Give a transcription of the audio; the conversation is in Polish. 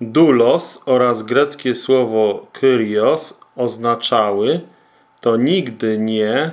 Dulos oraz greckie słowo kyrios oznaczały to nigdy nie